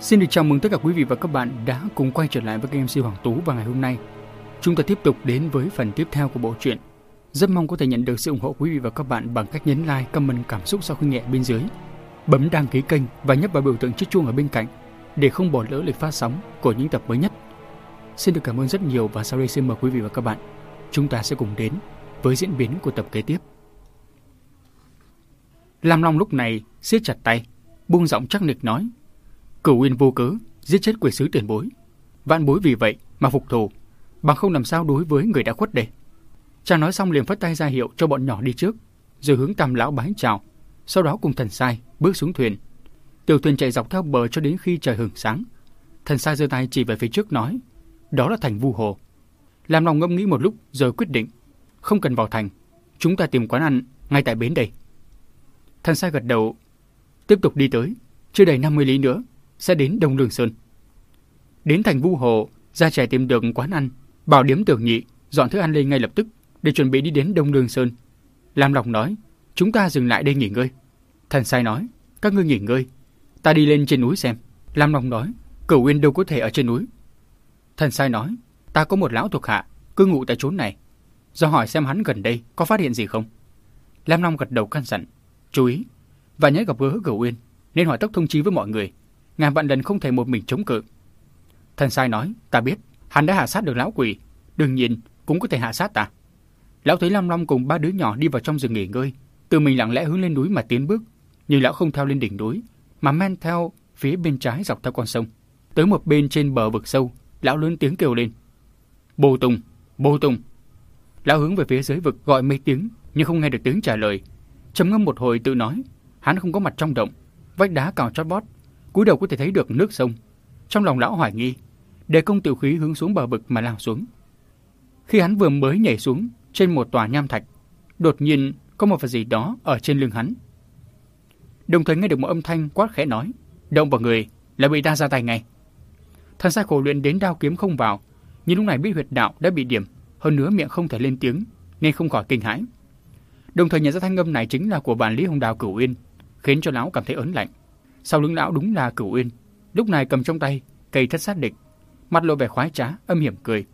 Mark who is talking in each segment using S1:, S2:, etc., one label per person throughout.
S1: Xin được chào mừng tất cả quý vị và các bạn đã cùng quay trở lại với kênh MC Hoàng Tú và ngày hôm nay. Chúng ta tiếp tục đến với phần tiếp theo của bộ truyện. Rất mong có thể nhận được sự ủng hộ quý vị và các bạn bằng cách nhấn like, comment cảm xúc sau khi nghe bên dưới. Bấm đăng ký kênh và nhấp vào biểu tượng chiếc chuông ở bên cạnh để không bỏ lỡ lịch phát sóng của những tập mới nhất. Xin được cảm ơn rất nhiều và sau đây xin mời quý vị và các bạn chúng ta sẽ cùng đến với diễn biến của tập kế tiếp. Lam Long lúc này siết chặt tay, buông giọng chắc nịch nói: Cửu Uyên vô cớ giết chết quỷ sứ tiền bối, vạn bối vì vậy mà phục thù, bằng không làm sao đối với người đã khuất đây. Chàng nói xong liền phất tay ra hiệu cho bọn nhỏ đi trước, rồi hướng Tam lão bái chào, sau đó cùng thần sai bước xuống thuyền. Tiểu thuyền chạy dọc theo bờ cho đến khi trời hừng sáng. Thần sai giơ tay chỉ về phía trước nói: "Đó là thành Vu Hồ." Làm lòng ngâm nghĩ một lúc rồi quyết định, không cần vào thành, chúng ta tìm quán ăn ngay tại bến đây. Thần sai gật đầu, tiếp tục đi tới, chưa đầy 50 lý nữa sẽ đến Đông Lương Sơn. Đến thành Vu Hồ, gia trẻ tìm được quán ăn, bảo điếm tưởng nhị dọn thức ăn lên ngay lập tức để chuẩn bị đi đến Đông Lương Sơn. Lam Lộc nói, chúng ta dừng lại đây nghỉ ngơi. Thần sai nói, các ngươi nghỉ ngơi, ta đi lên trên núi xem. Lam Long nói, Cửu Uyên đâu có thể ở trên núi. Thần sai nói, ta có một lão thuộc hạ, cư ngụ tại chốn này. Do hỏi xem hắn gần đây có phát hiện gì không. Lam Long gật đầu căn dặn, chú ý, và nhớ gặp gỡ Cửu Uyên, nên hỏi tốc thông chí với mọi người. Ngàn vạn lần không thể một mình chống cự. Thần sai nói, ta biết, hắn đã hạ sát được lão quỷ, đương nhiên cũng có thể hạ sát ta. Lão thấy Lam Long cùng ba đứa nhỏ đi vào trong rừng nghỉ ngơi, tự mình lặng lẽ hướng lên núi mà tiến bước, nhưng lão không theo lên đỉnh núi, mà men theo phía bên trái dọc theo con sông. Tới một bên trên bờ vực sâu, lão lớn tiếng kêu lên. Bồ Tùng, Bồ Tùng. Lão hướng về phía dưới vực gọi mấy tiếng, nhưng không nghe được tiếng trả lời. Trầm ngâm một hồi tự nói, hắn không có mặt trong động, vách đá cào chót bót, cúi đầu có thể thấy được nước sông. Trong lòng lão hoài nghi, đề công tiểu khí hướng xuống bờ vực mà lao xuống. Khi hắn vừa mới nhảy xuống trên một tòa nham thạch, đột nhiên có một vật gì đó ở trên lưng hắn. Đồng thời nghe được một âm thanh quát khẽ nói, động vào người là bị ta ra tay ngay. Thần sai khổ luyện đến đao kiếm không vào, nhưng lúc này biết huyệt đạo đã bị điểm, hơn nữa miệng không thể lên tiếng nên không khỏi kinh hãi. Đồng thời nhận ra thanh âm này chính là của bản Lý Hồng Đào Cửu Uyên, khiến cho lão cảm thấy ớn lạnh. Sau lưng lão đúng là Cửu Uyên, lúc này cầm trong tay cây thất sát địch, mặt lộ vẻ khoái trá, âm hiểm cười.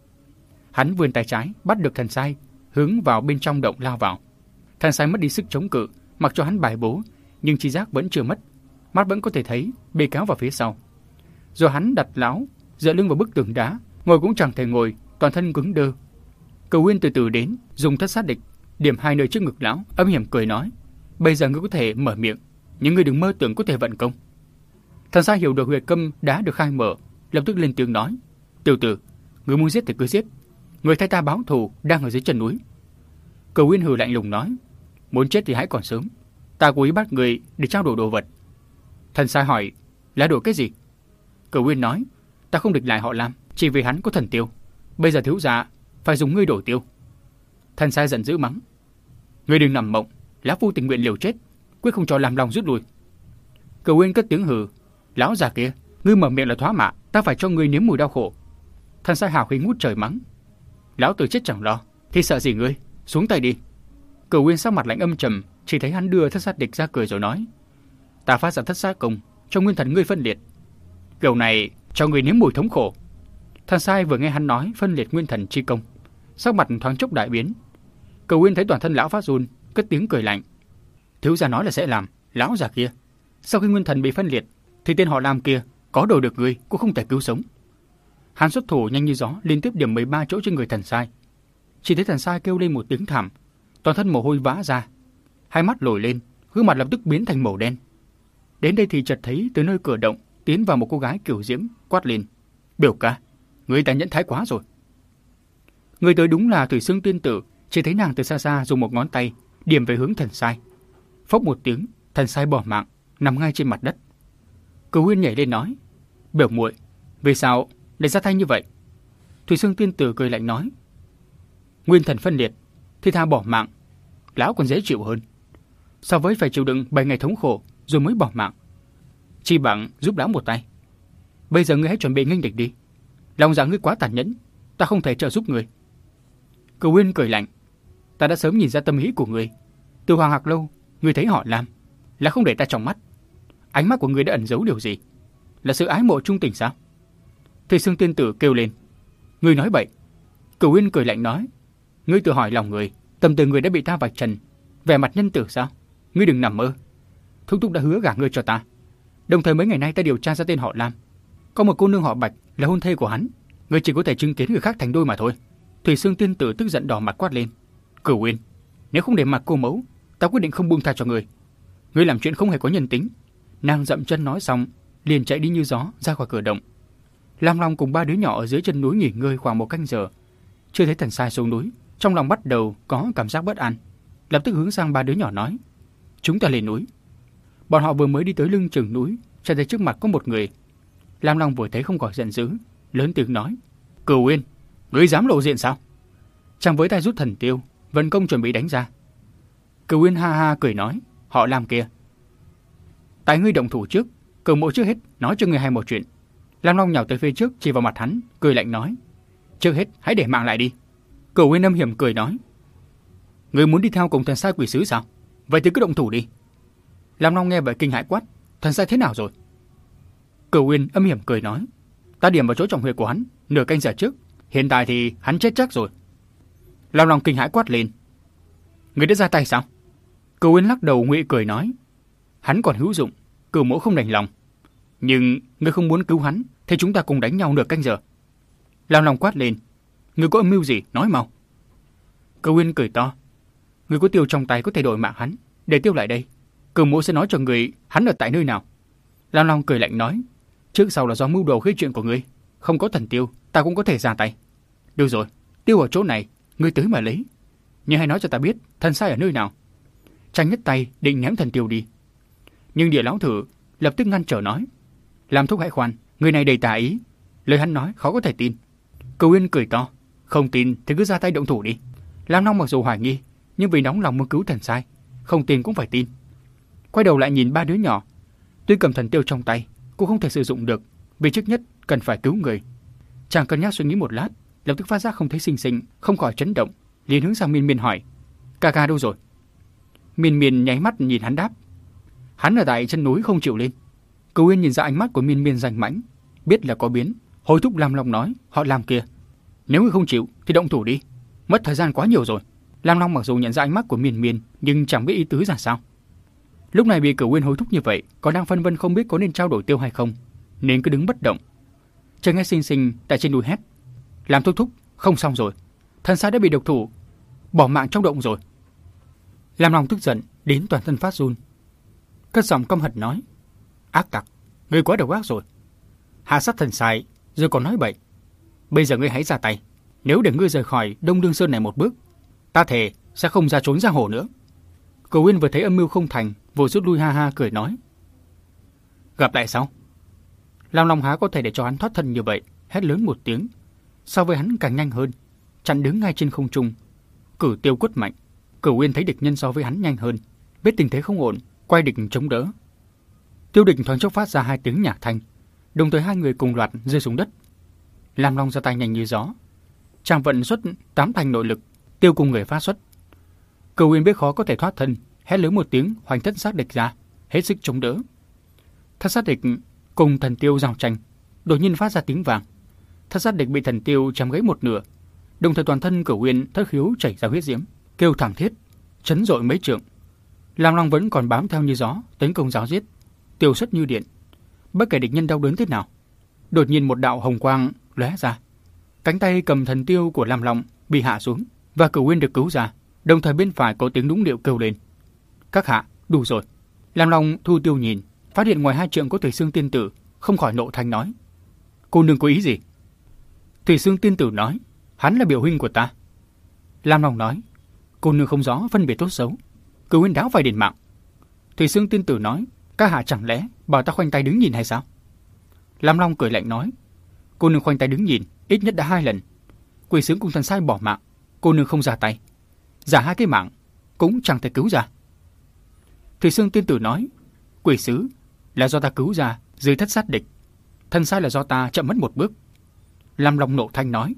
S1: Hắn vươn tay trái bắt được thần sai, hướng vào bên trong động lao vào. Thần sai mất đi sức chống cự, mặc cho hắn bài bố, nhưng chi giác vẫn chưa mất, mắt vẫn có thể thấy bê cáo vào phía sau. Rồi hắn đặt lão dựa lưng vào bức tường đá, ngồi cũng chẳng thể ngồi, toàn thân cứng đơ. Cầu Uyên từ từ đến, dùng thất sát địch, điểm hai nơi trước ngực lão, âm hiểm cười nói: "Bây giờ ngươi có thể mở miệng, những người đừng mơ tưởng có thể vận công." Thần Sa hiểu được huyệt câm đã được khai mở, lập tức lên tiếng nói: "Tiểu tử, người muốn giết thì cứ giết, người thay ta báo thù đang ở dưới chân núi." Cầu Uyên hừ lạnh lùng nói: "Muốn chết thì hãy còn sớm, ta cố ý bắt người để trao đổi đồ vật." Thần sai hỏi: "Là đồ cái gì?" Cầu Uyên nói: Ta không địch lại họ Lam, chỉ vì hắn có thần tiêu. Bây giờ thiếu gia phải dùng ngươi đổi tiêu. Thần sai giận dữ mắng. Ngươi đừng nằm mộng, lão phu tình nguyện liều chết, quyết không cho làm lòng rút lui. Cửu Uyên cất tiếng hừ, lão già kia, ngươi mở miệng là thoá mạ, ta phải cho ngươi nếm mùi đau khổ. Thần sai hào khí ngút trời mắng. Lão tử chết chẳng lo, thì sợ gì ngươi, xuống tay đi. Cửu Uyên sắc mặt lạnh âm trầm, chỉ thấy hắn đưa thất sát địch ra cười rồi nói: "Ta phát ra thất sát công, cho nguyên thần ngươi phân liệt. Kiểu này cho người nếm mùi thống khổ. Thần sai vừa nghe hắn nói phân liệt nguyên thần chi công, sắc mặt thoáng chốc đại biến. Cầu Uyên thấy toàn thân lão phát run, cất tiếng cười lạnh. Thiếu gia nói là sẽ làm, lão già kia. Sau khi nguyên thần bị phân liệt, thì tên họ Lam kia có đồ được người cũng không thể cứu sống. Hắn xuất thủ nhanh như gió, liên tiếp điểm 13 chỗ trên người thần sai. Chỉ thấy thần sai kêu lên một tiếng thảm, toàn thân mồ hôi vã ra, hai mắt lồi lên, gương mặt lập tức biến thành màu đen. Đến đây thì chợt thấy từ nơi cửa động tiến vào một cô gái kiểu diễm, quát lên. Biểu ca, người ta nhẫn thái quá rồi. Người tới đúng là Thủy Sương Tiên Tử, chỉ thấy nàng từ xa xa dùng một ngón tay điểm về hướng thần sai. Phốc một tiếng, thần sai bỏ mạng, nằm ngay trên mặt đất. Cửu Huyên nhảy lên nói, biểu muội, vì sao lại ra tay như vậy? Thủy Sương Tiên Tử cười lạnh nói, nguyên thần phân liệt, thì tha bỏ mạng, lão còn dễ chịu hơn. So với phải chịu đựng 7 ngày thống khổ rồi mới bỏ mạng, chi bằng giúp lão một tay. Bây giờ ngươi hãy chuẩn bị nghênh địch đi. Lòng dạ ngươi quá tàn nhẫn, ta không thể trợ giúp ngươi. Cửu Uyên cười lạnh, ta đã sớm nhìn ra tâm ý của ngươi. Từ Hoàng Hạc lâu, người thấy họ làm, là không để ta trong mắt. Ánh mắt của người đã ẩn giấu điều gì? là sự ái mộ trung tình sao? Thầy Sương Tiên Tử kêu lên. người nói bậy. Cửu Uyên cười lạnh nói. Ngươi tự hỏi lòng người, tâm tư người đã bị ta vạch trần. Vẻ mặt nhân tử sao? Ngươi đừng nằm mơ. Thúc thúc đã hứa gả ngươi cho ta. Đồng thời mấy ngày nay ta điều tra ra tên họ Lam. Có một cô nương họ Bạch là hôn thê của hắn. Ngươi chỉ có thể chứng kiến người khác thành đôi mà thôi. Thủy Sương Tiên Tử tức giận đỏ mặt quát lên. Cửu Uyên, nếu không để mặt cô mẫu, ta quyết định không buông tha cho ngươi. Ngươi làm chuyện không hề có nhân tính. Nàng dậm chân nói xong, liền chạy đi như gió ra khỏi cửa động. Lam Long cùng ba đứa nhỏ ở dưới chân núi nghỉ ngơi khoảng một canh giờ. Chưa thấy thần sai xuống núi, trong lòng bắt đầu có cảm giác bất an. Lập tức hướng sang ba đứa nhỏ nói, chúng ta lên núi. Bọn họ vừa mới đi tới lưng chừng núi, sẽ thấy trước mặt có một người. Lam Long vừa thấy không khỏi giận dữ, lớn tiếng nói, Cửu Uyên, ngươi dám lộ diện sao? Chàng với tay rút thần tiêu, vận công chuẩn bị đánh ra. Cửu Uyên ha ha cười nói, họ làm kia. Tại ngươi động thủ trước, cửu mộ trước hết nói cho ngươi hay một chuyện. Lam Long nhào tới phía trước chỉ vào mặt hắn, cười lạnh nói, trước hết hãy để mạng lại đi. Cửu Uyên âm hiểm cười nói, ngươi muốn đi theo cùng thần sai quỷ sứ sao? Vậy thì cứ động thủ đi. Lam Long nghe vậy kinh hãi quát, thần sai thế nào rồi? Cửu Uyên âm hiểm cười nói, ta điểm vào chỗ trọng huyệt của hắn, nửa canh giờ trước, hiện tại thì hắn chết chắc rồi. Lam Long kinh hãi quát lên, người đã ra tay sao? Cửu Uyên lắc đầu ngụy cười nói, hắn còn hữu dụng, cửu mẫu không đành lòng. Nhưng ngươi không muốn cứu hắn, thì chúng ta cùng đánh nhau nửa canh giờ. Lam Long quát lên, ngươi có âm mưu gì, nói mau. Cửu Uyên cười to, ngươi có tiêu trong tay có thể đổi mạng hắn, để tiêu lại đây. Cửu mẫu sẽ nói cho người hắn ở tại nơi nào. Lam Long cười lạnh nói, trước sau là do mưu đồ gây chuyện của ngươi, không có thần tiêu, ta cũng có thể ra tay. Được rồi, tiêu ở chỗ này, ngươi tới mà lấy. Nhưng hãy nói cho ta biết, thần sai ở nơi nào. Tranh nhất tay định ném thần tiêu đi. Nhưng địa lão thử lập tức ngăn trở nói, làm thúc hãy khoan, người này đầy tà ý, lời hắn nói khó có thể tin. Cầu yên cười to, không tin thì cứ ra tay động thủ đi. Lam Long mặc dù hoài nghi, nhưng vì nóng lòng muốn cứu thần sai, không tin cũng phải tin. Quay đầu lại nhìn ba đứa nhỏ, tuy cầm thần tiêu trong tay, cũng không thể sử dụng được, vì trước nhất cần phải cứu người. Chàng cân nhắc suy nghĩ một lát, lập tức phát giác không thấy sinh sinh, không khỏi chấn động, liền hướng sang Miên Miên hỏi: "Ca ca đâu rồi?" Miên Miên nháy mắt nhìn hắn đáp: "Hắn ở tại chân núi không chịu lên." Cửu Uyên nhìn ra ánh mắt của Miên Miên rành mãnh, biết là có biến, hối thúc Lam Long nói: "Họ làm kia, nếu ngươi không chịu thì động thủ đi, mất thời gian quá nhiều rồi." Lam Long mặc dù nhận ra ánh mắt của Miên Miên, nhưng chẳng biết ý tứ ra sao. Lúc này bị Cửu Uyên hối thúc như vậy, còn đang phân vân không biết có nên trao đổi tiêu hay không, nên cứ đứng bất động. Trời nghe xinh xinh tại trên núi hét, làm thúc thúc, không xong rồi, thân xác đã bị độc thủ, bỏ mạng trong động rồi làm lòng tức giận đến toàn thân phát run, cất giọng căm hận nói: ác tặc, ngươi quá độc ác rồi. Hạ sát thần sai, rồi còn nói bậy. Bây giờ ngươi hãy ra tay, nếu để ngươi rời khỏi Đông Đương Sơn này một bước, ta thề sẽ không ra trốn ra hồ nữa. Cầu Nguyên vừa thấy âm mưu không thành, vội rút lui ha ha cười nói. Gặp lại sau. Lam Long há có thể để cho hắn thoát thân như vậy, hét lớn một tiếng. So với hắn càng nhanh hơn, chặn đứng ngay trên không trung. Cử tiêu quất mạnh, Cửu Uyên thấy địch nhân so với hắn nhanh hơn, biết tình thế không ổn, quay địch chống đỡ. Tiêu địch thoáng chốc phát ra hai tiếng nhạc thanh, đồng thời hai người cùng loạt rơi xuống đất. Lam Long ra tay nhanh như gió, chàng vận xuất tám thành nội lực, tiêu cùng người phát xuất. Cửu Uyên biết khó có thể thoát thân, hét lớn một tiếng hoành thất sát địch ra, hết sức chống đỡ. Thất sát địch cùng thần tiêu giao tranh, đột nhiên phát ra tiếng vàng. Thất sát địch bị thần tiêu chém gãy một nửa, đồng thời toàn thân Cửu Uyên thất khiếu chảy ra huyết diễm, kêu thảm thiết, chấn rội mấy trượng. Lam Long vẫn còn bám theo như gió, tấn công giáo giết, tiêu xuất như điện. Bất kể địch nhân đau đớn thế nào, đột nhiên một đạo hồng quang lóe ra. Cánh tay cầm thần tiêu của Lam Long bị hạ xuống và Cửu nguyên được cứu ra, đồng thời bên phải có tiếng đúng điệu kêu lên. Các hạ, đủ rồi. Lam Long thu tiêu nhìn, phát hiện ngoài hai trượng có Thủy xương Tiên Tử, không khỏi nộ thanh nói. Cô nương có ý gì? Thủy xương Tiên Tử nói, hắn là biểu huynh của ta. Lam Long nói, cô nương không rõ phân biệt tốt xấu. cứ Uyên đáo phải đền mạng. Thủy Sương tin Tử nói, các hạ chẳng lẽ bảo ta khoanh tay đứng nhìn hay sao? Lam Long cười lạnh nói, cô nương khoanh tay đứng nhìn, ít nhất đã hai lần. Quỷ sướng cùng thần sai bỏ mạng, cô nương không ra tay. Giả hai cái mạng, cũng chẳng thể cứu ra. Thủy Sương Tiên Tử nói, quỷ sứ là do ta cứu ra dưới thất sát địch. Thần sai là do ta chậm mất một bước. Lam Long nộ thanh nói,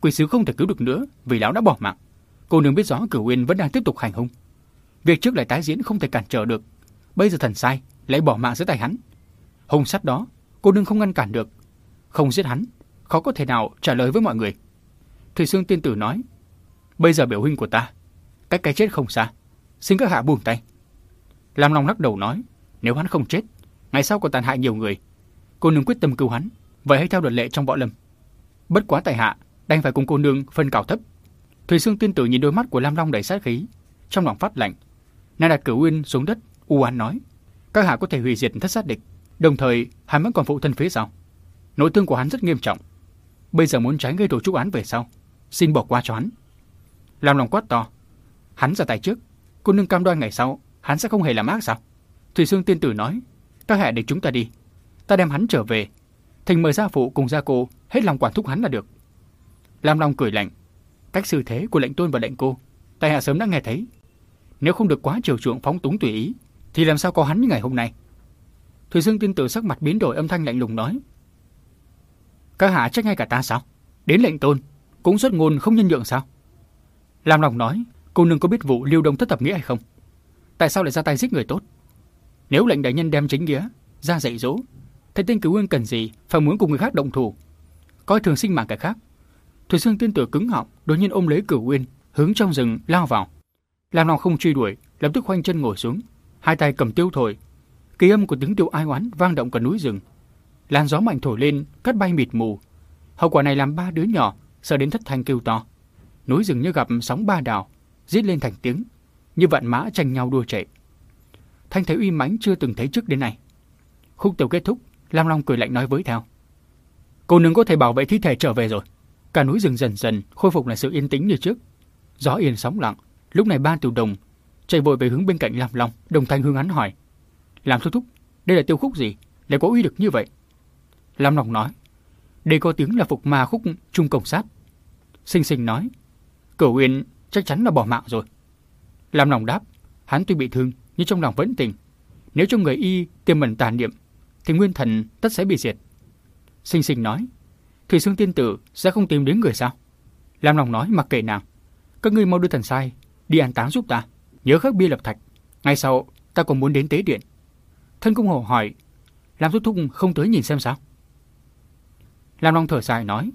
S1: quỷ sứ không thể cứu được nữa vì lão đã bỏ mạng. Cô nương biết rõ Cửu Uyên vẫn đang tiếp tục hành hung. Việc trước lại tái diễn không thể cản trở được. Bây giờ thần sai lại bỏ mạng dưới tay hắn. Hung sát đó Cô nương không ngăn cản được. Không giết hắn, khó có thể nào trả lời với mọi người. Thủy Sương tiên tử nói, bây giờ biểu huynh của ta, cách cái chết không xa. Xin các hạ buông tay. Lam Long lắc đầu nói, nếu hắn không chết, ngày sau còn tàn hại nhiều người. Cô nương quyết tâm cứu hắn, vậy hãy theo luật lệ trong võ lâm. Bất quá tại hạ, đang phải cùng cô nương phân cao thấp. Thủy Sương tin tử nhìn đôi mắt của Lam Long đầy sát khí, trong lòng phát lạnh. Nàng đặt cửu uyên xuống đất, u oán nói, các hạ có thể hủy diệt thất sát địch, đồng thời hắn vẫn còn phụ thân phía sau. Nội thương của hắn rất nghiêm trọng. Bây giờ muốn tránh gây tổ trúc án về sau, xin bỏ qua cho hắn. Lam Long quát to, hắn ra tay trước, cô nương cam đoan ngày sau hắn sẽ không hề làm ác sao? Thủy Sương tiên tử nói, các hạ để chúng ta đi, ta đem hắn trở về, thành mời gia phụ cùng gia cô hết lòng quản thúc hắn là được. Lam Long cười lạnh, cách xử thế của lệnh tôn và lệnh cô, tại hạ sớm đã nghe thấy. Nếu không được quá chiều chuộng phóng túng tùy ý, thì làm sao có hắn như ngày hôm nay? Thủy Dương tiên tử sắc mặt biến đổi âm thanh lạnh lùng nói. Các hạ trách ngay cả ta sao? Đến lệnh tôn, cũng xuất ngôn không nhân nhượng sao? làm lòng nói, cô nương có biết vụ liêu đông thất thập nghĩa hay không? Tại sao lại ra tay giết người tốt? Nếu lệnh đại nhân đem chính nghĩa ra dạy dỗ, thì tên cứu ương cần gì phải muốn cùng người khác động thủ? Coi thường sinh mạng kẻ khác. Thủy Dương tiên tử cứng họng, đột nhiên ôm lấy Cửu Uyên, hướng trong rừng lao vào. Lam Long không truy đuổi, lập tức khoanh chân ngồi xuống, hai tay cầm tiêu thổi. Kỳ âm của tiếng tiêu ai oán vang động cả núi rừng. Làn gió mạnh thổi lên, cắt bay mịt mù. Hậu quả này làm ba đứa nhỏ sợ đến thất thanh kêu to. Núi rừng như gặp sóng ba đảo, rít lên thành tiếng, như vạn mã tranh nhau đua chạy. Thanh thế uy mãnh chưa từng thấy trước đến nay. Khúc tiểu kết thúc, Lam Long cười lạnh nói với theo. Cô nương có thể bảo vệ thi thể trở về rồi. Cả núi rừng dần dần khôi phục lại sự yên tĩnh như trước. Gió yên sóng lặng, lúc này ba tiểu đồng chạy vội về hướng bên cạnh Lam Long, đồng thanh hướng hắn hỏi. Làm thúc thúc, đây là tiêu khúc gì? Lại có uy được như vậy? Lam Long nói. Đây có tiếng là phục ma khúc trung công sát. Sinh sinh nói. Cửu Uyên chắc chắn là bỏ mạng rồi. Lam Long đáp. Hắn tuy bị thương, nhưng trong lòng vẫn tỉnh. Nếu trong người y tiềm mẩn tàn niệm, thì nguyên thần tất sẽ bị diệt. Sinh sinh nói. Thủy Sương Tiên Tử sẽ không tìm đến người sao? Lam Long nói mặc kệ nàng. Các ngươi mau đưa thần sai, đi an táng giúp ta. Nhớ khắc bia lập thạch. Ngay sau, ta còn muốn đến tế điện. Thân cung hồ hỏi, Lam Thúc Thúc không tới nhìn xem sao? Lam Long thở dài nói,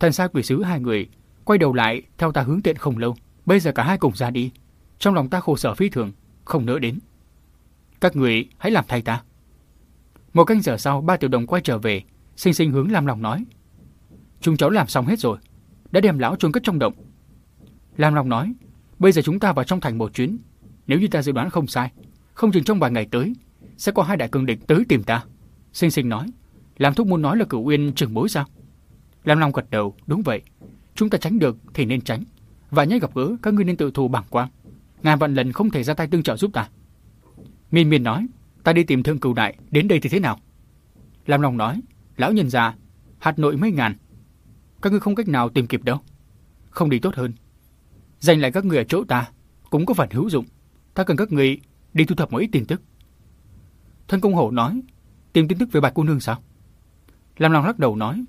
S1: thần sai quỷ sứ hai người, quay đầu lại theo ta hướng tiện không lâu. Bây giờ cả hai cùng ra đi. Trong lòng ta khổ sở phi thường, không nỡ đến. Các người hãy làm thay ta. Một canh giờ sau, ba tiểu đồng quay trở về, xinh xinh hướng Lam Long nói. Chúng cháu làm xong hết rồi, đã đem lão chôn cất trong động. Lam Long nói, bây giờ chúng ta vào trong thành một chuyến. Nếu như ta dự đoán không sai, không chừng trong vài ngày tới, sẽ có hai đại cường địch tới tìm ta. Sinh sinh nói, làm thúc muốn nói là cửu uyên trường bối sao? Lam Long gật đầu, đúng vậy. Chúng ta tránh được thì nên tránh. Và nhớ gặp gỡ, các ngươi nên tự thù bằng quang. Ngàn vạn lần không thể ra tay tương trợ giúp ta. Miên miên nói, ta đi tìm thương cửu đại, đến đây thì thế nào? Lam Long nói, lão nhân già, hạt nội mấy ngàn. Các ngươi không cách nào tìm kịp đâu. Không đi tốt hơn. Dành lại các người ở chỗ ta, cũng có phần hữu dụng. Ta cần các người đi thu thập một ít tin tức. Thân công hổ nói, tìm tin tức về bạch cô nương sao? Lam Long lắc đầu nói,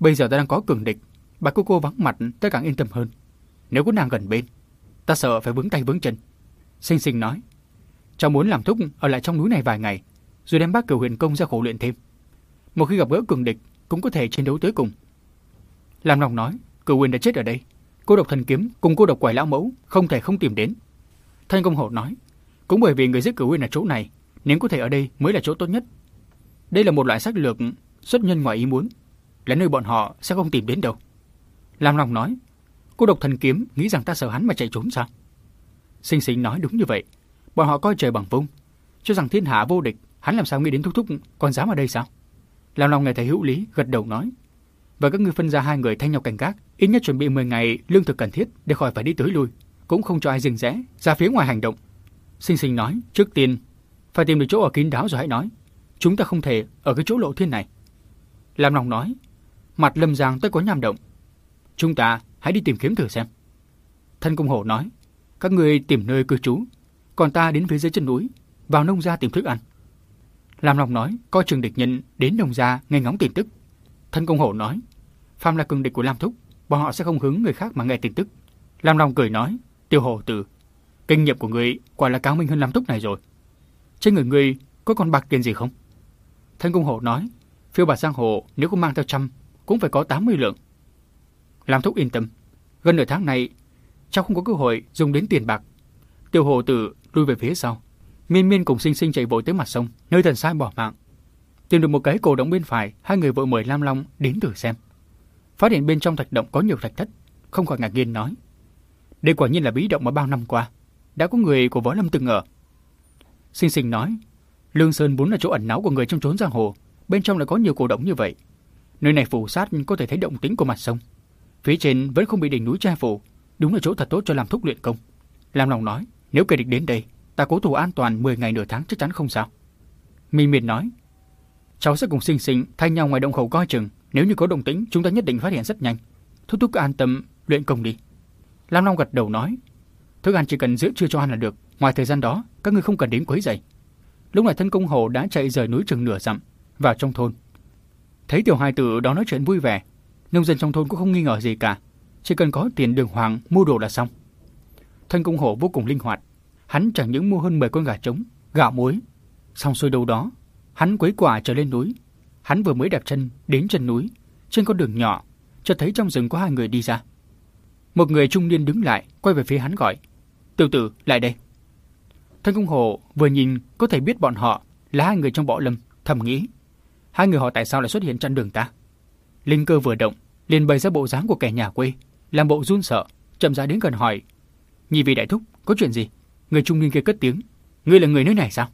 S1: bây giờ ta đang có cường địch, bạch cô cô vắng mặt ta càng yên tâm hơn. Nếu có nàng gần bên, ta sợ phải vướng tay vướng chân. Sinh sinh nói, cháu muốn làm thúc ở lại trong núi này vài ngày, rồi đem bác cửu huyền công ra khổ luyện thêm. Một khi gặp gỡ cường địch, cũng có thể chiến đấu tới cùng. Lam Long nói, cửu Uyên đã chết ở đây. Cô độc thần kiếm cùng cô độc quải lão mẫu không thể không tìm đến. Thanh công hổ nói, cũng bởi vì người giết cửu Uyên ở chỗ này, nếu có thể ở đây mới là chỗ tốt nhất. Đây là một loại sách lược xuất nhân ngoài ý muốn, là nơi bọn họ sẽ không tìm đến đâu. Lam Long nói, cô độc thần kiếm nghĩ rằng ta sợ hắn mà chạy trốn sao? Sinh sinh nói đúng như vậy, bọn họ coi trời bằng vung, cho rằng thiên hạ vô địch, hắn làm sao nghĩ đến thúc thúc còn dám ở đây sao? Lam Long nghe thấy hữu lý, gật đầu nói, và các ngươi phân ra hai người thay nhau cảnh gác, ít nhất chuẩn bị 10 ngày lương thực cần thiết để khỏi phải đi tới lui, cũng không cho ai dừng rẽ ra phía ngoài hành động. Sinh Sinh nói, trước tiên phải tìm được chỗ ở kín đáo rồi hãy nói. Chúng ta không thể ở cái chỗ lộ thiên này. Lam Long nói, mặt Lâm Giang tới có nham động. Chúng ta hãy đi tìm kiếm thử xem. Thân Cung Hổ nói, các người tìm nơi cư trú, còn ta đến phía dưới chân núi, vào nông gia tìm thức ăn. Lam Long nói, coi trường địch nhân đến nông gia nghe ngóng tin tức. Thân công Hổ nói, Phạm là cường địch của Lam Thúc, bọn họ sẽ không hứng người khác mà nghe tin tức. Lam Long cười nói, tiêu hổ tử, kinh nghiệm của người quả là cao minh hơn Lam Thúc này rồi. Trên người ngươi có còn bạc tiền gì không? Thân công Hổ nói, Phiêu bạc giang hồ nếu không mang theo trăm cũng phải có 80 lượng. lam thúc yên tâm, gần nửa tháng này cháu không có cơ hội dùng đến tiền bạc. Tiêu hồ tử lui về phía sau. Miên miên cùng sinh sinh chạy vội tới mặt sông, nơi thần sai bỏ mạng. Tìm được một cái cổ động bên phải, hai người vội mời Lam Long đến thử xem. Phát hiện bên trong thạch động có nhiều thạch thất, không khỏi ngạc nhiên nói. Đây quả nhiên là bí động mà bao năm qua. Đã có người của Võ Lâm từng ở. Sinh sinh nói, Lương Sơn vốn là chỗ ẩn náu của người trong trốn giang hồ. Bên trong lại có nhiều cổ động như vậy. Nơi này phủ sát có thể thấy động tĩnh của mặt sông. Phía trên vẫn không bị đỉnh núi che phủ. Đúng là chỗ thật tốt cho làm thúc luyện công. Lam Long nói, nếu kẻ địch đến đây, ta cố thủ an toàn 10 ngày nửa tháng chắc chắn không sao. Minh Miệt nói, cháu sẽ cùng sinh sinh thay nhau ngoài động khẩu coi chừng. Nếu như có động tĩnh, chúng ta nhất định phát hiện rất nhanh. Thúc thúc an tâm luyện công đi. Lam Long gật đầu nói, thức ăn chỉ cần giữ trưa cho ăn là được. Ngoài thời gian đó, các ngươi không cần đến quấy rầy. Lúc này thân công hồ đã chạy rời núi chừng nửa dặm vào trong thôn. Thấy tiểu hài tử đó nói chuyện vui vẻ, nông dân trong thôn cũng không nghi ngờ gì cả, chỉ cần có tiền đường hoàng mua đồ là xong. Thân công hồ vô cùng linh hoạt, hắn chẳng những mua hơn 10 con gà trống, gạo muối, xong xuôi đâu đó, hắn quấy quả trở lên núi. Hắn vừa mới đạp chân đến chân núi, trên con đường nhỏ, chợt thấy trong rừng có hai người đi ra. Một người trung niên đứng lại, quay về phía hắn gọi: "Tiểu tử, lại đây." Thân công hồ vừa nhìn có thể biết bọn họ là hai người trong võ lâm, thầm nghĩ, hai người họ tại sao lại xuất hiện chặn đường ta? Linh cơ vừa động, liền bày ra bộ dáng của kẻ nhà quê, làm bộ run sợ, chậm rãi đến gần hỏi: "Nhị vị đại thúc, có chuyện gì?" Người trung niên kia cất tiếng: "Ngươi là người nơi này sao?"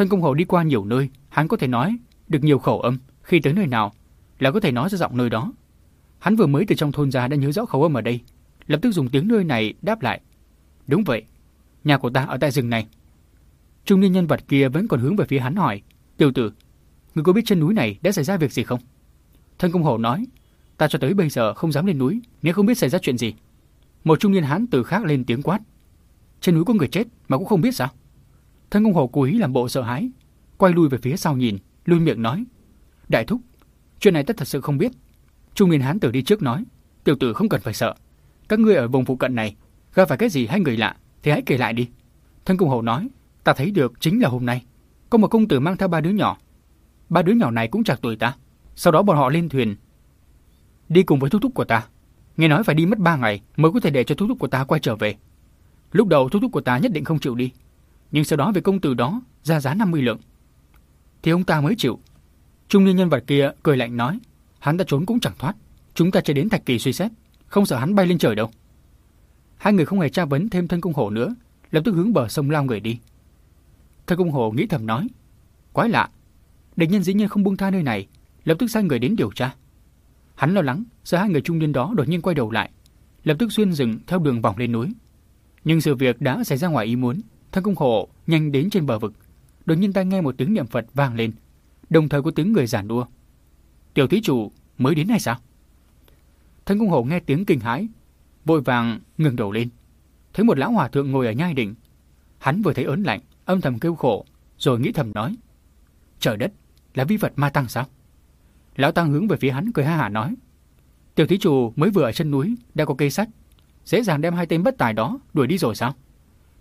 S1: Thân công hầu đi qua nhiều nơi, hắn có thể nói được nhiều khẩu âm, khi tới nơi nào là có thể nói ra giọng nơi đó. Hắn vừa mới từ trong thôn ra đã nhớ rõ khẩu âm ở đây, lập tức dùng tiếng nơi này đáp lại: "Đúng vậy, nhà của ta ở tại rừng này." Trung niên nhân vật kia vẫn còn hướng về phía hắn hỏi: "Tiểu tử, ngươi có biết trên núi này đã xảy ra việc gì không?" Thân công hầu nói: "Ta cho tới bây giờ không dám lên núi, nếu không biết xảy ra chuyện gì." Một trung niên hán từ khác lên tiếng quát: "Trên núi có người chết mà cũng không biết sao?" Thân công hồ cố ý làm bộ sợ hãi, quay lui về phía sau nhìn, lui miệng nói: "Đại thúc, chuyện này ta thật sự không biết." Trung niên hán tử đi trước nói: "Tiểu tử không cần phải sợ, các ngươi ở vùng phụ cận này gặp phải cái gì hay người lạ thì hãy kể lại đi." Thân công hồ nói: Ta thấy được chính là hôm nay, có một công tử mang theo ba đứa nhỏ. Ba đứa nhỏ này cũng chạc tuổi ta. Sau đó bọn họ lên thuyền, đi cùng với thúc thúc của ta. Nghe nói phải đi mất ba ngày mới có thể để cho thúc thúc của ta quay trở về. Lúc đầu thúc thúc của ta nhất định không chịu đi, nhưng sau đó về công tử đó ra giá 50 lượng. Thì ông ta mới chịu. Trung niên nhân vật kia cười lạnh nói, hắn ta trốn cũng chẳng thoát. Chúng ta chạy đến Thạch Kỳ suy xét, không sợ hắn bay lên trời đâu. Hai người không hề tra vấn thêm thân công hổ nữa, lập tức hướng bờ sông lao người đi. Thân công hồ nghĩ thầm nói, quái lạ, địch nhân dĩ nhiên không buông tha nơi này, lập tức sai người đến điều tra. Hắn lo lắng, sợ hai người trung niên đó đột nhiên quay đầu lại, lập tức xuyên rừng theo đường vòng lên núi. Nhưng sự việc đã xảy ra ngoài ý muốn, thân công hộ nhanh đến trên bờ vực, đột nhiên tai nghe một tiếng niệm Phật vang lên, đồng thời có tiếng người giản đua. Tiểu thí chủ mới đến hay sao? Thân công hộ nghe tiếng kinh hãi, vội vàng ngừng đầu lên, thấy một lão hòa thượng ngồi ở nhai đỉnh. Hắn vừa thấy ớn lạnh, âm thầm kêu khổ, rồi nghĩ thầm nói. Trời đất, là vi vật ma tăng sao? Lão Tăng hướng về phía hắn cười ha hả nói. Tiểu thí chủ mới vừa ở chân núi, đã có cây sắt. Dễ dàng đem hai tên bất tài đó đuổi đi rồi sao?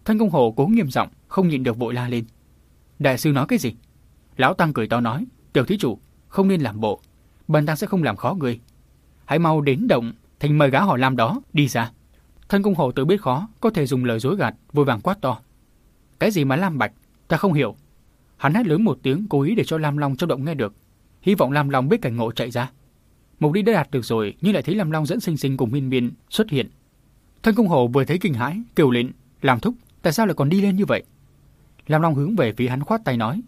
S1: Thân công hồ cố nghiêm giọng, không nhịn được vội la lên. Đại sư nói cái gì? Lão Tăng cười to nói. Tiểu thí chủ, không nên làm bộ. Bần Tăng sẽ không làm khó người. Hãy mau đến động, thành mời gã họ làm đó, đi ra. Thân công hồ tự biết khó, có thể dùng lời dối gạt, vội vàng quát to. Cái gì mà Lam Bạch? Ta không hiểu. Hắn hét lớn một tiếng cố ý để cho Lam Long trong động nghe được. Hy vọng Lam Long biết cảnh ngộ chạy ra. Mục đích đã đạt được rồi nhưng lại thấy Lam Long dẫn sinh sinh cùng miên miên xuất hiện. Thân công hồ vừa thấy kinh hãi, kêu lên, làm thúc, tại sao lại còn đi lên như vậy? Lam Long hướng về phía hắn khoát tay nói.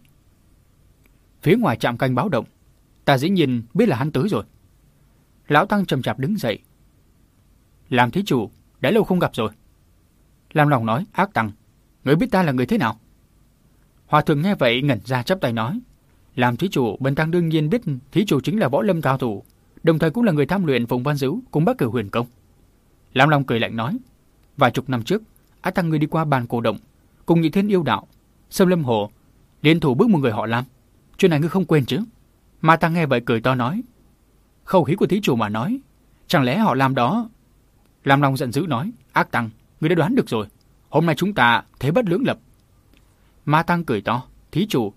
S1: Phía ngoài trạm canh báo động, ta dĩ nhiên biết là hắn tới rồi. Lão Tăng trầm chạp đứng dậy. Làm thí chủ, đã lâu không gặp rồi. Lam Long nói, ác tăng, Người biết ta là người thế nào? Hòa thượng nghe vậy ngẩn ra chắp tay nói. Làm thí chủ, Bần Tăng đương nhiên biết thí chủ chính là võ lâm cao thủ, đồng thời cũng là người tham luyện Phụng Văn Dữ cùng bác cử Huyền Công. Lam Long cười lạnh nói, vài chục năm trước, Á Tăng người đi qua bàn cổ động, cùng nhị thiên yêu đạo, sâm lâm hồ, liên thủ bước một người họ làm, Chuyện này ngươi không quên chứ? Ma Tăng nghe vậy cười to nói, khẩu khí của thí chủ mà nói, chẳng lẽ họ làm đó? Lam Long giận dữ nói, ác Tăng, ngươi đã đoán được rồi. Hôm nay chúng ta thế bất lưỡng lập. Ma Tăng cười to, thí chủ,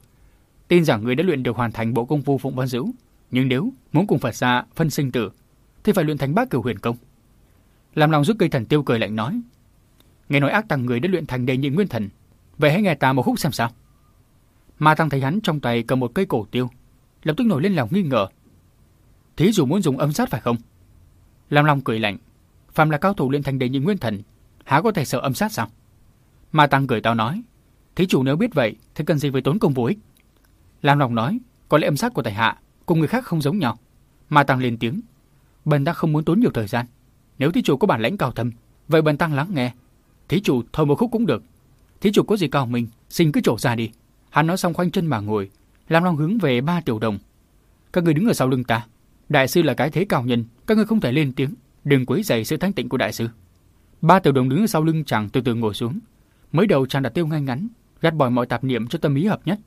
S1: tin rằng người đã luyện được hoàn thành bộ công phu Phụng Văn Dữ, nhưng nếu muốn cùng Phật gia phân sinh tử, thì phải luyện thành bát cửu huyền công. Làm lòng rút cây thần tiêu cười lạnh nói, nghe nói ác tăng người đã luyện thành đệ nhị nguyên thần, vậy hãy nghe ta một khúc xem sao. Ma tăng thấy hắn trong tay cầm một cây cổ tiêu, lập tức nổi lên lòng nghi ngờ. Thí dù muốn dùng âm sát phải không? Lam Long cười lạnh, phàm là cao thủ luyện thành đệ nhị nguyên thần, há có thể sợ âm sát sao? Ma tăng cười tao nói, thí chủ nếu biết vậy thì cần gì phải tốn công vô ích. Lam Long nói, có lẽ âm sát của tài hạ cùng người khác không giống nhau. Ma tăng lên tiếng, bần tăng không muốn tốn nhiều thời gian. Nếu thí chủ có bản lãnh cao thâm, vậy bần tăng lắng nghe. Thí chủ thôi một khúc cũng được. Thí chủ có gì cao mình, xin cứ trổ ra đi. Hắn nói xong khoanh chân mà ngồi, Lam Long hướng về ba tiểu đồng. Các người đứng ở sau lưng ta. Đại sư là cái thế cao nhân, các người không thể lên tiếng, đừng quấy rầy sự thanh tịnh của đại sư. Ba tiểu đồng đứng ở sau lưng chàng từ từ ngồi xuống. Mới đầu chàng đặt tiêu ngay ngắn, gạt bỏ mọi tạp niệm cho tâm ý hợp nhất.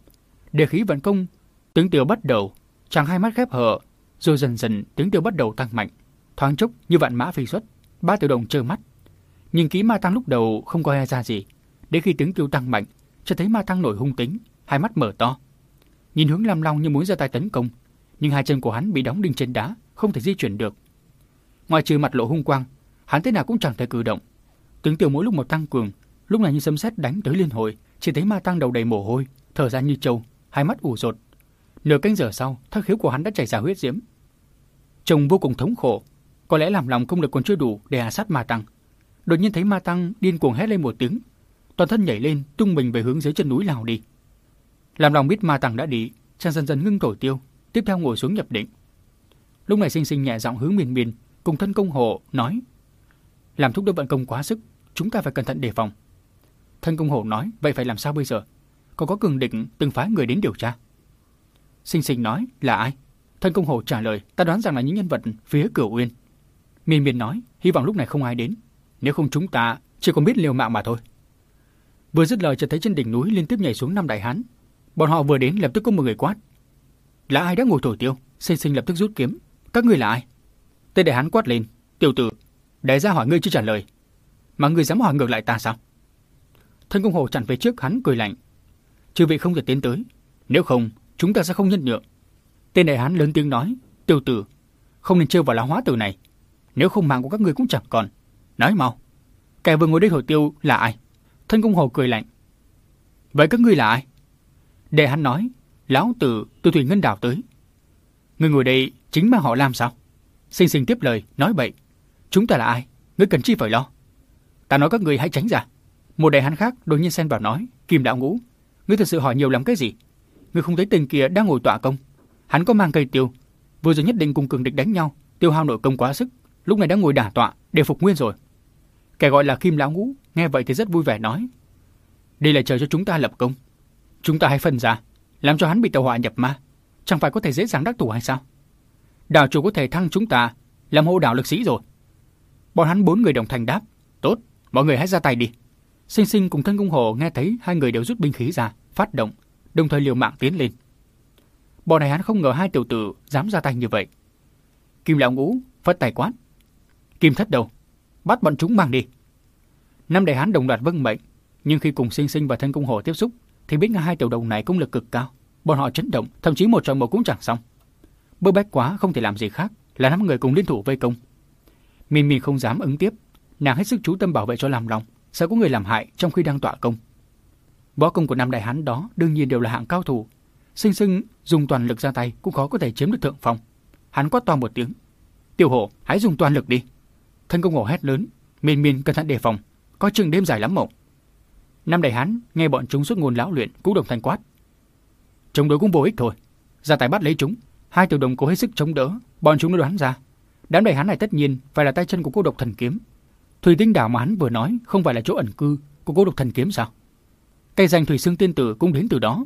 S1: đề khí vận công, tiếng tiêu bắt đầu, chàng hai mắt khép hờ, rồi dần dần tiếng tiêu bắt đầu tăng mạnh. Thoáng chốc như vạn mã phi xuất, ba tiểu đồng trơ mắt. Nhìn kỹ ma tăng lúc đầu không coi e ra gì, đến khi tiếng tiêu tăng mạnh, cho thấy ma tăng nổi hung tính, hai mắt mở to. Nhìn hướng Lam Long như muốn ra tay tấn công, nhưng hai chân của hắn bị đóng đinh trên đá, không thể di chuyển được. Ngoài trừ mặt lộ hung quang, hắn thế nào cũng chẳng thể cử động. Tiếng tiêu mỗi lúc một tăng cường, lúc này như sấm sét đánh tới liên hồi, chỉ thấy ma tăng đầu đầy mồ hôi, thở ra như trâu, hai mắt ủ rột. Nửa canh giờ sau, thất khiếu của hắn đã chảy ra huyết diễm. Trông vô cùng thống khổ, có lẽ làm lòng không được còn chưa đủ để hạ sát ma tăng. Đột nhiên thấy ma tăng điên cuồng hét lên một tiếng, toàn thân nhảy lên, tung mình về hướng dưới chân núi lao đi. Làm lòng biết ma tăng đã đi, chàng dần dần ngưng thổi tiêu, tiếp theo ngồi xuống nhập định. Lúc này sinh sinh nhẹ giọng hướng miền miền, cùng thân công hộ, nói. Làm thúc đỡ vận công quá sức, chúng ta phải cẩn thận đề phòng. Thân công hộ nói, vậy phải làm sao bây giờ? Còn có cường định từng phái người đến điều tra. Sinh sinh nói, là ai? Thân công hộ trả lời, ta đoán rằng là những nhân vật phía cửa uyên. Miền miền nói, hy vọng lúc này không ai đến. Nếu không chúng ta chỉ còn biết liều mạng mà thôi. Vừa dứt lời chợt thấy trên đỉnh núi liên tiếp nhảy xuống năm đại hán, Bọn họ vừa đến lập tức có một người quát. Là ai đã ngồi thổi tiêu? Sinh sinh lập tức rút kiếm. Các ngươi là ai? Tên đại hán quát lên. Tiểu tử, đại gia hỏi ngươi chưa trả lời. Mà ngươi dám hỏi ngược lại ta sao? Thân công hồ chặn về trước hắn cười lạnh. Chư vị không thể tiến tới. Nếu không, chúng ta sẽ không nhân nhượng. Tên đại hán lớn tiếng nói. Tiểu tử, không nên chơi vào lá hóa tử này. Nếu không mạng của các ngươi cũng chẳng còn. Nói mau. Kẻ vừa ngồi đây thổi tiêu là ai? Thân công hồ cười lạnh. Vậy các ngươi là ai? Để hắn nói, lão tử từ thủy ngân đảo tới. Người ngồi đây chính mà họ làm sao? Sinh sinh tiếp lời, nói bậy. Chúng ta là ai? Ngươi cần chi phải lo? Ta nói các người hãy tránh ra. Một đại hắn khác đột nhiên xen vào nói, kìm đạo ngũ, ngươi thật sự hỏi nhiều lắm cái gì? Ngươi không thấy tên kia đang ngồi tọa công. Hắn có mang cây tiêu, vừa rồi nhất định cùng cường địch đánh nhau, tiêu hao nội công quá sức, lúc này đã ngồi đả tọa để phục nguyên rồi. Kẻ gọi là Kim lão ngũ, nghe vậy thì rất vui vẻ nói, đây là chờ cho chúng ta lập công. Chúng ta hãy phân ra, làm cho hắn bị tàu họa nhập ma, chẳng phải có thể dễ dàng đắc thủ hay sao? Đảo chủ có thể thăng chúng ta làm hộ đảo lực sĩ rồi. Bọn hắn bốn người đồng thành đáp, tốt, mọi người hãy ra tay đi. Sinh sinh cùng thân công hồ nghe thấy hai người đều rút binh khí ra, phát động, đồng thời liều mạng tiến lên. Bọn này hắn không ngờ hai tiểu tử dám ra tay như vậy. Kim lão ngũ phất tay quát. Kim thất đầu, bắt bọn chúng mang đi. Năm đại hán đồng loạt vâng mệnh, nhưng khi cùng sinh sinh và thân công hồ tiếp xúc, thì biết ngay hai tiểu đồng này công lực cực cao. Bọn họ chấn động, thậm chí một trận một cũng chẳng xong. Bơ bách quá không thể làm gì khác là năm người cùng liên thủ vây công. Min Min không dám ứng tiếp, nàng hết sức chú tâm bảo vệ cho làm lòng, sợ có người làm hại trong khi đang tọa công. Võ công của năm đại hán đó đương nhiên đều là hạng cao thủ, sinh sinh dùng toàn lực ra tay cũng khó có thể chiếm được thượng phong. Hắn quát to một tiếng, "Tiểu Hổ, hãy dùng toàn lực đi!" Thân công hổ hét lớn, Min Min cẩn thận đề phòng, coi chừng đêm dài lắm mộng. Năm đại hán nghe bọn chúng xuất ngôn lão luyện cũng đồng thanh quát. Chống đối cũng vô ích thôi, ra tay bắt lấy chúng. Hai tiểu đồng cố hết sức chống đỡ, bọn chúng đã đoán ra. Đám đại hán này tất nhiên phải là tay chân của cô độc thần kiếm. Thủy tinh đảo mà hắn vừa nói không phải là chỗ ẩn cư của cô độc thần kiếm sao? Cây danh thủy xương tiên tử cũng đến từ đó.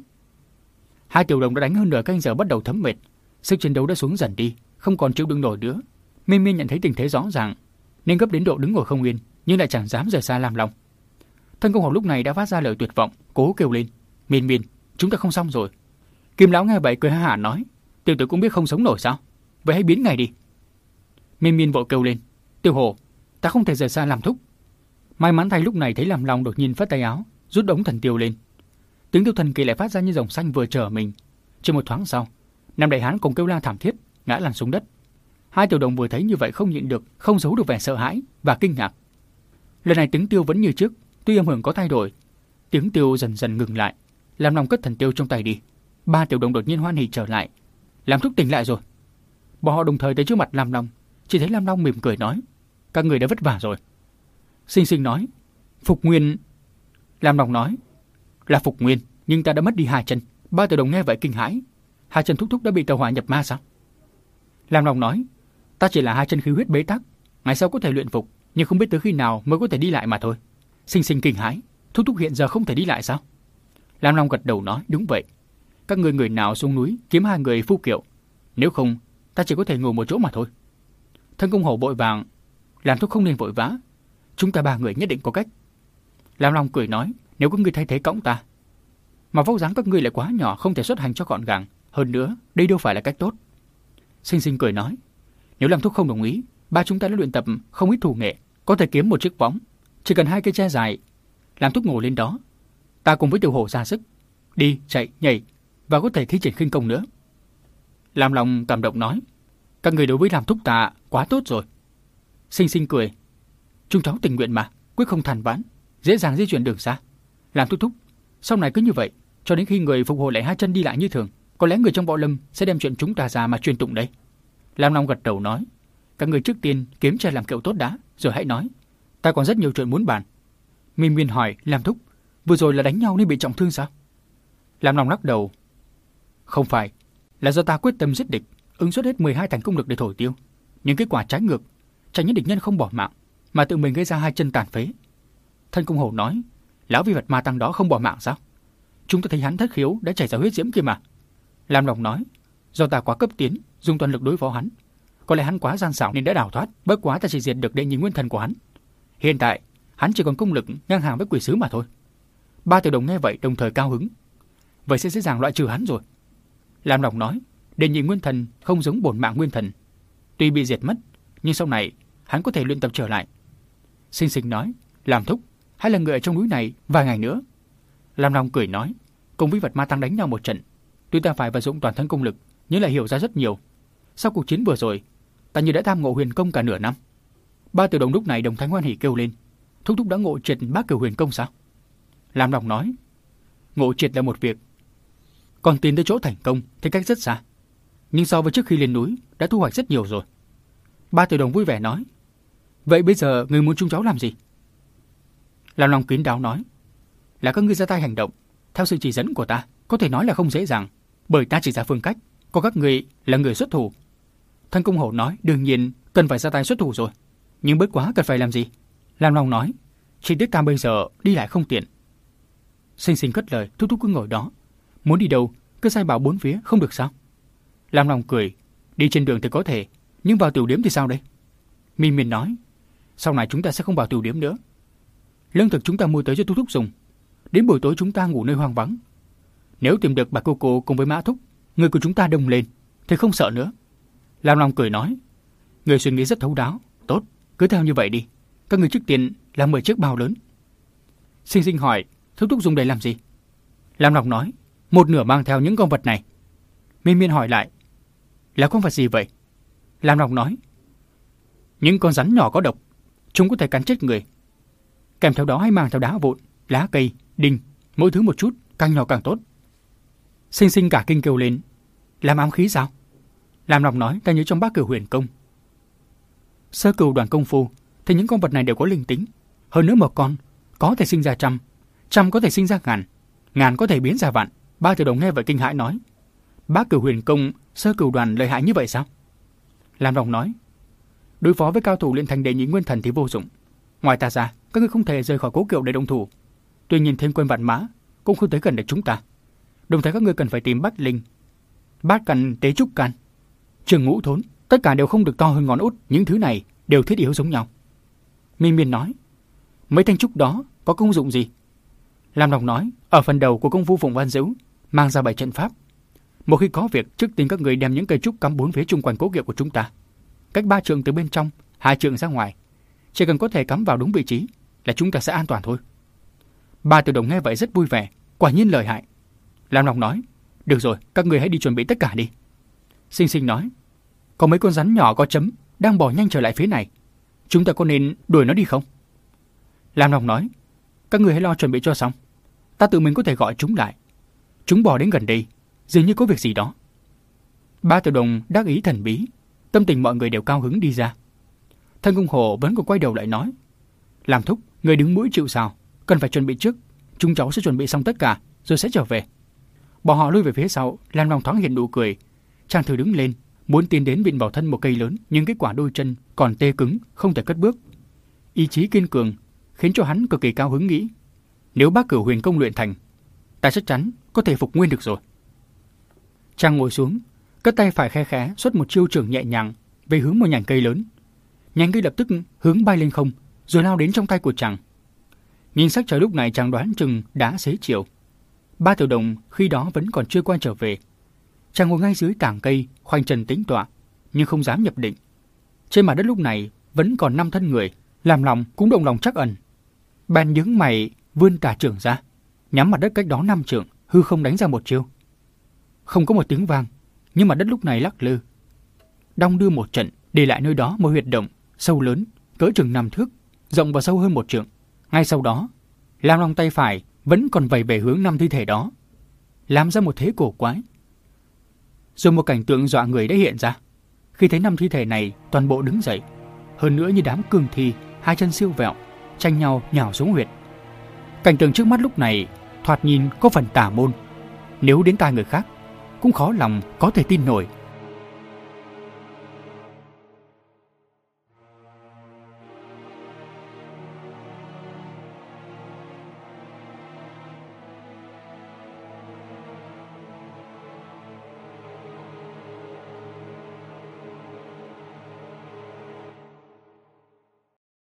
S1: Hai tiểu đồng đã đánh hơn nửa canh giờ bắt đầu thấm mệt, sức chiến đấu đã xuống dần đi, không còn chịu đựng nổi nữa. Miên Miên nhận thấy tình thế rõ ràng, nên gấp đến độ đứng ngồi không yên, nhưng lại chẳng dám rời xa làm lòng. Thân công học lúc này đã phát ra lời tuyệt vọng, cố kêu lên. Miên miên, chúng ta không xong rồi. Kim lão nghe vậy cười ha hả nói. Tiểu tử cũng biết không sống nổi sao? Vậy hãy biến ngay đi. Miên miên vội kêu lên. Tiểu hồ, ta không thể rời xa làm thúc. May mắn thay lúc này thấy làm lòng đột nhiên phát tay áo, rút đống thần tiêu lên. Tiếng tiêu thần kỳ lại phát ra như dòng xanh vừa trở mình. Chỉ một thoáng sau, Nam Đại Hán cùng kêu la thảm thiết, ngã lăn xuống đất. Hai tiểu đồng vừa thấy như vậy không nhịn được, không giấu được vẻ sợ hãi và kinh ngạc. Lần này tiếng tiêu vẫn như trước, tuy âm hưởng có thay đổi. Tiếng tiêu dần dần ngừng lại, làm lòng cất thần tiêu trong tay đi. Ba tiểu đồng đột nhiên hoan hỉ trở lại, làm thúc tỉnh lại rồi. Bọn họ đồng thời tới trước mặt Lam Long, chỉ thấy Lam Long mỉm cười nói, các người đã vất vả rồi. Sinh sinh nói, Phục Nguyên... Lam Long nói, là Phục Nguyên, nhưng ta đã mất đi hai chân. Ba tiểu đồng nghe vậy kinh hãi, hai chân thúc thúc đã bị tàu hỏa nhập ma sao? Lam Long nói, ta chỉ là hai chân khí huyết bế tắc, ngày sau có thể luyện phục, nhưng không biết tới khi nào mới có thể đi lại mà thôi. Sinh sinh kinh hãi, thúc thúc hiện giờ không thể đi lại sao? Lam Long gật đầu nói, đúng vậy. Các người người nào xuống núi kiếm hai người phu kiệu, nếu không, ta chỉ có thể ngồi một chỗ mà thôi. Thân công hổ bội vàng, làm thúc không nên vội vã, chúng ta ba người nhất định có cách. Lam Long cười nói, nếu có người thay thế cõng ta, mà vóc dáng các ngươi lại quá nhỏ không thể xuất hành cho gọn gàng, hơn nữa, đây đâu phải là cách tốt. Sinh sinh cười nói, nếu lam thúc không đồng ý, ba chúng ta đã luyện tập không ít thủ nghệ, có thể kiếm một chiếc võng, chỉ cần hai cây tre dài, lam thúc ngồi lên đó. Ta cùng với tiểu hổ ra sức, đi, chạy, nhảy và có thể thi triển khinh công nữa. lam lòng cảm động nói, các người đối với lam thúc ta quá tốt rồi. Sinh sinh cười, chúng cháu tình nguyện mà, quyết không thành vãn, dễ dàng di chuyển đường xa. lam thúc thúc, sau này cứ như vậy, cho đến khi người phục hồi lại hai chân đi lại như thường. Có lẽ người trong võ lâm sẽ đem chuyện chúng ta ra mà truyền tụng đấy. Lam Long gật đầu nói, các người trước tiên kiếm cha làm kiệu tốt đã, rồi hãy nói. Ta còn rất nhiều chuyện muốn bàn. Minh Miên hỏi, Lam thúc, vừa rồi là đánh nhau nên bị trọng thương sao? Lam Long lắc đầu. Không phải, là do ta quyết tâm giết địch, ứng xuất hết 12 thành công lực để thổi tiêu. Nhưng kết quả trái ngược, chẳng những địch nhân không bỏ mạng, mà tự mình gây ra hai chân tàn phế. Thân công hổ nói, lão vi vật ma tăng đó không bỏ mạng sao? Chúng ta thấy hắn thất khiếu đã chảy ra huyết diễm kia mà. Lam Long nói, do ta quá cấp tiến, dùng toàn lực đối phó hắn. Có lẽ hắn quá gian xảo nên đã đào thoát, bất quá ta chỉ diệt được đệ nhị nguyên thần của hắn. Hiện tại, hắn chỉ còn công lực ngang hàng với quỷ sứ mà thôi. Ba tiểu đồng nghe vậy đồng thời cao hứng. Vậy sẽ dễ dàng loại trừ hắn rồi. Lam Long nói, đệ nhị nguyên thần không giống bổn mạng nguyên thần. Tuy bị diệt mất, nhưng sau này hắn có thể luyện tập trở lại. Sinh sinh nói, làm thúc, hay là người ở trong núi này vài ngày nữa. Lam Long cười nói, cùng với vật ma tăng đánh nhau một trận, tuy ta phải vận dụng toàn thân công lực, nhưng lại hiểu ra rất nhiều. Sau cuộc chiến vừa rồi, ta như đã tham ngộ huyền công cả nửa năm. Ba tiểu đồng lúc này đồng thanh hoan hỉ kêu lên, thúc thúc đã ngộ triệt bác cửu huyền công sao? Lam Đồng nói, ngộ triệt là một việc, còn tiến tới chỗ thành công thì cách rất xa. Nhưng so với trước khi lên núi đã thu hoạch rất nhiều rồi. Ba tiểu đồng vui vẻ nói, vậy bây giờ người muốn chúng cháu làm gì? Lam Long kín đáo nói, là các ngươi ra tay hành động, theo sự chỉ dẫn của ta, có thể nói là không dễ dàng, bởi ta chỉ ra phương cách, có các người là người xuất thủ. Thân công hổ nói, đương nhiên cần phải ra tay xuất thủ rồi, nhưng bất quá cần phải làm gì? Lam Long nói, chỉ Tiết ta bây giờ đi lại không tiện. Sinh sinh cất lời, thúc thúc cứ ngồi đó, muốn đi đâu cứ sai bảo bốn phía không được sao? Lam Long cười, đi trên đường thì có thể, nhưng vào tiểu điểm thì sao đây? Min Min nói, sau này chúng ta sẽ không vào tiểu điểm nữa. Lương thực chúng ta mua tới cho thúc thúc dùng, Đến buổi tối chúng ta ngủ nơi hoang vắng. Nếu tìm được bà cô cô cùng với Mã Thúc, người của chúng ta đông lên, thì không sợ nữa. Lam Long cười nói, người suy nghĩ rất thấu đáo, tốt, cứ theo như vậy đi. Các người trước tiên làm 10 chiếc bao lớn. Sinh sinh hỏi, thúc thúc dùng để làm gì? Lam Long nói, một nửa mang theo những con vật này. Miên Miên hỏi lại, là con vật gì vậy? Lam Long nói, những con rắn nhỏ có độc, chúng có thể cắn chết người. Kèm theo đó hay mang theo đá vụn, lá cây, đinh, mỗi thứ một chút, càng nhỏ càng tốt. Sinh sinh cả kinh kêu lên, làm ám khí sao? Làm lòng nói, ta nhớ trong bác cửu huyền công. Sơ cửu đoàn công phu, thì những con vật này đều có linh tính. Hơn nữa một con, có thể sinh ra trăm, trăm có thể sinh ra ngàn, ngàn có thể biến ra vạn. Ba tiểu đồng nghe vậy kinh hãi nói, bác cửu huyền công, sơ cửu đoàn lợi hại như vậy sao? Làm lòng nói, đối phó với cao thủ luyện thành đệ nhị nguyên thần thì vô dụng. Ngoài ta ra, các ngươi không thể rời khỏi cố kiệu để đồng thủ. Tuy nhiên thêm quân vạn mã cũng không tới gần được chúng ta. Đồng thời các ngươi cần phải tìm bát linh, bát cành, tế trúc cành, trường ngũ thốn, tất cả đều không được to hơn ngón út, những thứ này đều thiết yếu giống nhau. Minh Miên nói, mấy thanh trúc đó có công dụng gì? Lam Đồng nói, ở phần đầu của công phu Phụng Văn Dữ mang ra bảy trận pháp. Một khi có việc, trước tiên các người đem những cây trúc cắm bốn phía chung quanh cố kiệu của chúng ta. Cách ba trường từ bên trong, hai trường ra ngoài. Chỉ cần có thể cắm vào đúng vị trí là chúng ta sẽ an toàn thôi. Ba tiểu đồng nghe vậy rất vui vẻ, quả nhiên lợi hại. Lam Long nói, Được rồi, các người hãy đi chuẩn bị tất cả đi. Sinh sinh nói. Có mấy con rắn nhỏ có chấm đang bò nhanh trở lại phía này. Chúng ta có nên đuổi nó đi không? Lam Long nói. Các người hãy lo chuẩn bị cho xong. Ta tự mình có thể gọi chúng lại. Chúng bò đến gần đây, dường như có việc gì đó. Ba tiểu đồng đắc ý thần bí, tâm tình mọi người đều cao hứng đi ra. Thân công hồ vẫn còn quay đầu lại nói. Làm thúc, người đứng mũi chịu sao, cần phải chuẩn bị trước. Chúng cháu sẽ chuẩn bị xong tất cả, rồi sẽ trở về. Bỏ họ lui về phía sau, Lam Long thoáng hiện nụ cười. Chàng thử đứng lên, muốn tiến đến vịn vào thân một cây lớn, nhưng kết quả đôi chân còn tê cứng, không thể cất bước. Ý chí kiên cường khiến cho hắn cực kỳ cao hứng nghĩ, nếu bác cửu huyền công luyện thành, ta chắc chắn có thể phục nguyên được rồi. Chàng ngồi xuống, cất tay phải khe khẽ xuất một chiêu trưởng nhẹ nhàng về hướng một nhành cây lớn. nhánh cây lập tức hướng bay lên không, rồi lao đến trong tay của chàng. Nhìn sắc trời lúc này chàng đoán chừng đã xế chiều. Ba tiểu đồng khi đó vẫn còn chưa quay trở về. Chàng ngồi ngay dưới tảng cây, khoanh chân tính tọa, nhưng không dám nhập định. Trên mặt đất lúc này vẫn còn năm thân người, làm lòng cũng động lòng chắc ẩn. Bàn những mày vươn tà trưởng ra, nhắm mặt đất cách đó năm trượng, hư không đánh ra một chiêu. Không có một tiếng vang, nhưng mặt đất lúc này lắc lư. Đong đưa một trận, để lại nơi đó một huyệt động sâu lớn, cỡ chừng năm thước, rộng và sâu hơn một trượng. Ngay sau đó, Lam Long tay phải vẫn còn vẩy về hướng năm thi thể đó, làm ra một thế cổ quái. Rồi một cảnh tượng dọa người đã hiện ra. Khi thấy năm thi thể này toàn bộ đứng dậy, hơn nữa như đám cường thi, hai chân siêu vẹo, tranh nhau nhào xuống huyệt. Cảnh tượng trước mắt lúc này thoạt nhìn có phần tà môn. Nếu đến tai người khác, cũng khó lòng có thể tin nổi